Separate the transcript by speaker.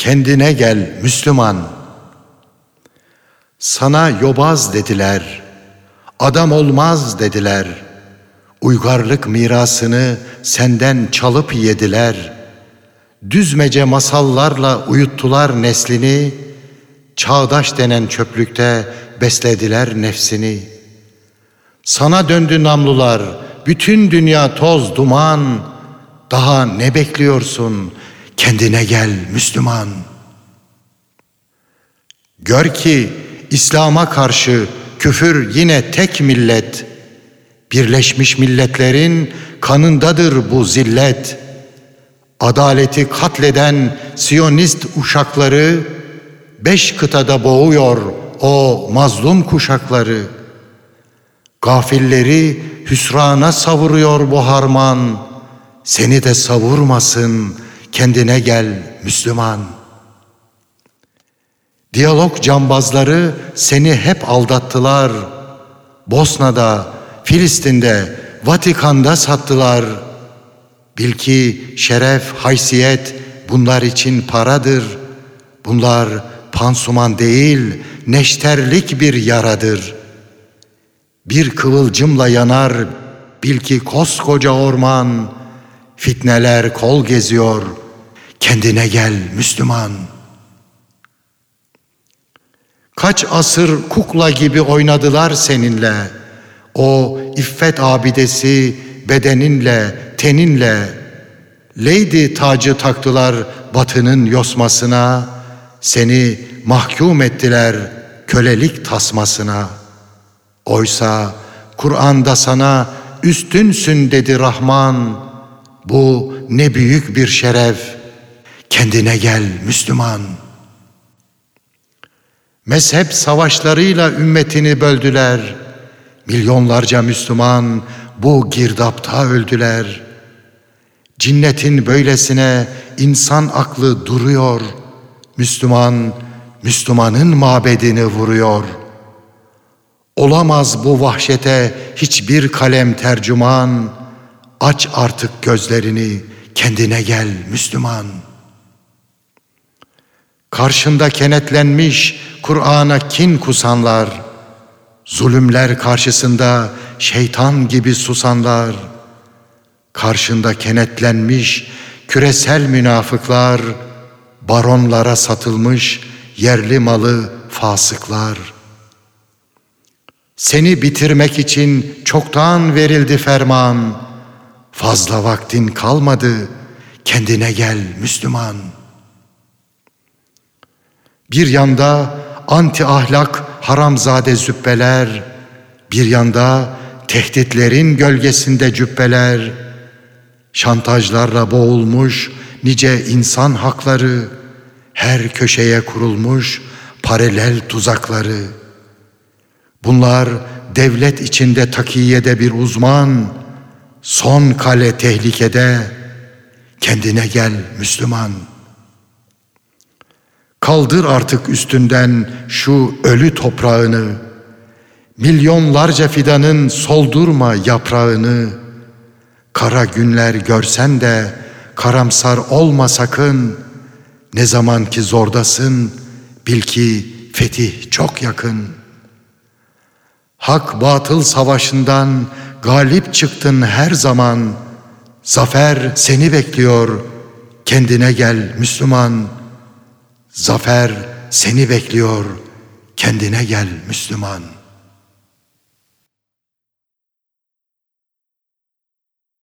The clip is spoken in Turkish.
Speaker 1: Kendine gel Müslüman. Sana yobaz dediler. Adam olmaz dediler. Uygarlık mirasını senden çalıp yediler. Düzmece masallarla uyuttular neslini. Çağdaş denen çöplükte beslediler nefsini. Sana döndü namlular, bütün dünya toz duman. Daha ne bekliyorsun? Kendine gel Müslüman. Gör ki İslam'a karşı küfür yine tek millet. Birleşmiş milletlerin kanındadır bu zillet. Adaleti katleden Siyonist uşakları beş kıtada boğuyor o mazlum kuşakları. Gafilleri hüsrana savuruyor bu harman. Seni de savurmasın, kendine gel Müslüman. Diyalog cambazları seni hep aldattılar. Bosna'da, Filistin'de, Vatikan'da sattılar. Bil ki şeref, haysiyet bunlar için paradır. Bunlar pansuman değil, neşterlik bir yaradır. Bir kıvılcımla yanar, bil ki koskoca orman, fitneler kol geziyor, kendine gel Müslüman. Kaç asır kukla gibi oynadılar seninle, o iffet abidesi bedeninle, teninle, Leydi tacı taktılar batının yosmasına, seni mahkum ettiler kölelik tasmasına. Oysa Kur'an'da sana üstünsün dedi Rahman. Bu ne büyük bir şeref. Kendine gel Müslüman. Mezhep savaşlarıyla ümmetini böldüler. Milyonlarca Müslüman bu girdapta öldüler. Cinnetin böylesine insan aklı duruyor. Müslüman, Müslümanın mabedini vuruyor. Olamaz bu vahşete hiçbir kalem tercüman. Aç artık gözlerini, kendine gel Müslüman. Karşında kenetlenmiş Kur'an'a kin kusanlar, zulümler karşısında şeytan gibi susanlar, karşında kenetlenmiş küresel münafıklar, baronlara satılmış yerli malı fasıklar. Seni bitirmek için çoktan verildi ferman. Fazla vaktin kalmadı. Kendine gel Müslüman. Bir yanda anti ahlak haramzade zübbeler, bir yanda tehditlerin gölgesinde cübbeler, şantajlarla boğulmuş nice insan hakları, her köşeye kurulmuş paralel tuzakları. Bunlar devlet içinde takiyede bir uzman, son kale tehlikede, kendine gel Müslüman. Kaldır artık üstünden şu ölü toprağını, milyonlarca fidanın soldurma yaprağını, kara günler görsen de karamsar olma sakın, ne zaman ki zordasın, bil ki fetih çok yakın. Hak batıl savaşından galip çıktın her zaman. Zafer seni bekliyor. Kendine gel Müslüman. Zafer seni bekliyor. Kendine gel Müslüman.''